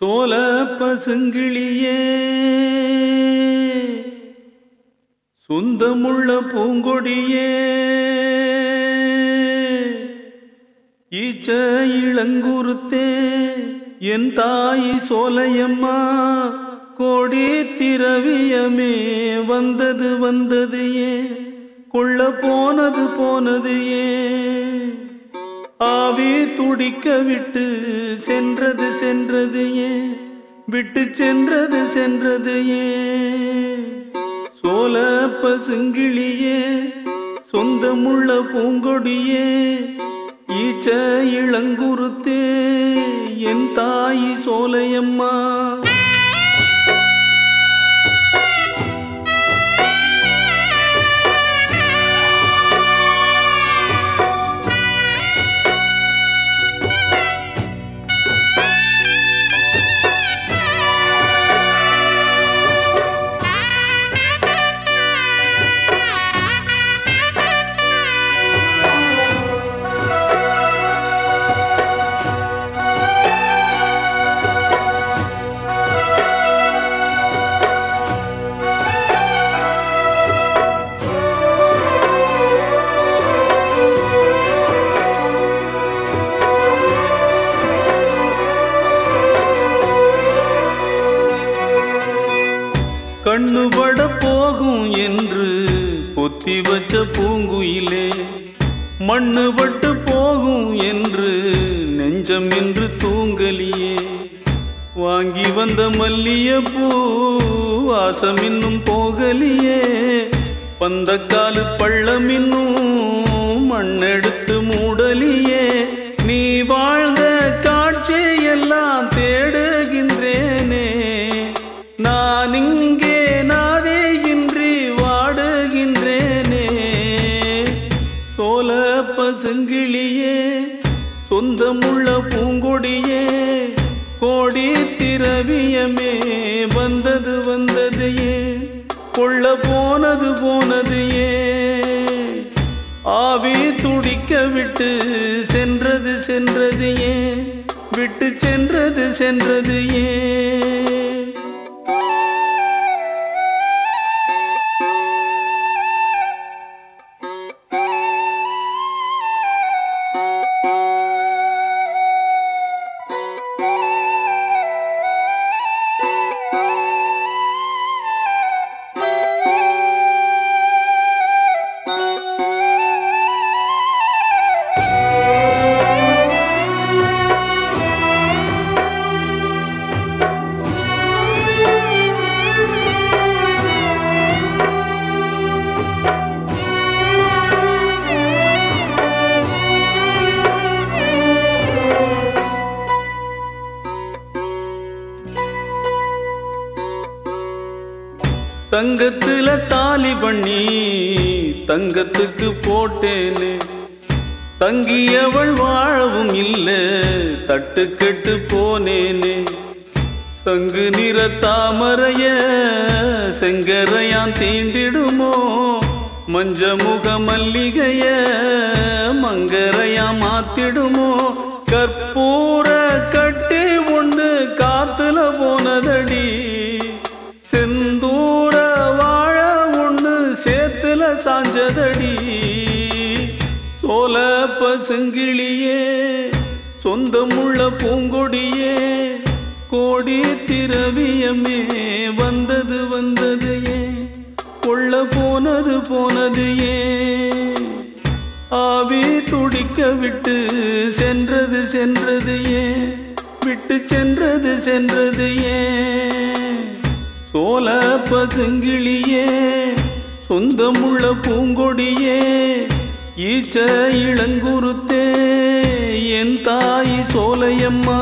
தோல பசுங்கிளியே. சொந்தமுள்ள பூங்கொடியே. ஈச்ச இளங்குருத்தே என் தாய் சோலையம்மா கோடி திரவியமே வந்தது வந்தது ஏ கொள்ள போனது போனது ஏன்? ஆவி துடிக்க விட்டு சென்றது சென்றது ஏன் விட்டு சென்றது சென்றது ஏன் சோல பசுங்கிளியே சொந்தமுள்ள பூங்கொடியே ஈச்ச இளங்குருத்தே. என் தாய் சோலையம்மா. கண்ணுபட போகும் என்று கொத்தி வச்ச பூங்குயிலே. மண்ணுபட்டு போகும் என்று நெஞ்சம் என்று தூங்கலியே. வாங்கி வந்த மல்லிய பூ வாசம் இன்னும் போகலியே. பந்தக்காலு பள்ளம் இன்னும் மண்ணெடுத்து பசுங்கிளியே சொந்தமுள்ள பூங்கொடியே கோடி திரவியமே வந்தது வந்தது ஏன் கொள்ள போனது போனது ஏன் ஆவி துடிக்க விட்டு சென்றது சென்றது ஏன் விட்டு சென்றது சென்றது ஏன் தங்கத்துல தாலி பண்ணி தங்கத்துக்கு போட்டேனே. தங்கியவள் வாழவும் இல்லை தட்டு கெட்டு போனேனே. சங்கு நிற தாமரைய செங்கரையான் தீண்டிடுமோ? மஞ்ச முக மல்லிகைய மங்கரையா மாத்திடுமோ? கற்பூர கட்டி ஒன்று காத்துல போனதடி. பசுங்கிளியே சொந்தமுள்ள பூங்கொடியே கோடி திரவியமே வந்தது வந்தது ஏன் கொள்ள போனது போனது ஏன் ஆவி துடிக்க விட்டு சென்றது சென்றது ஏன் விட்டு சென்றது சென்றது ஏன் சோல பசுங்கிளியே சொந்தமுள்ள பூங்கொடியே ஈச்ச இளங்குருத்தே என் தாய் சோலையம்மா.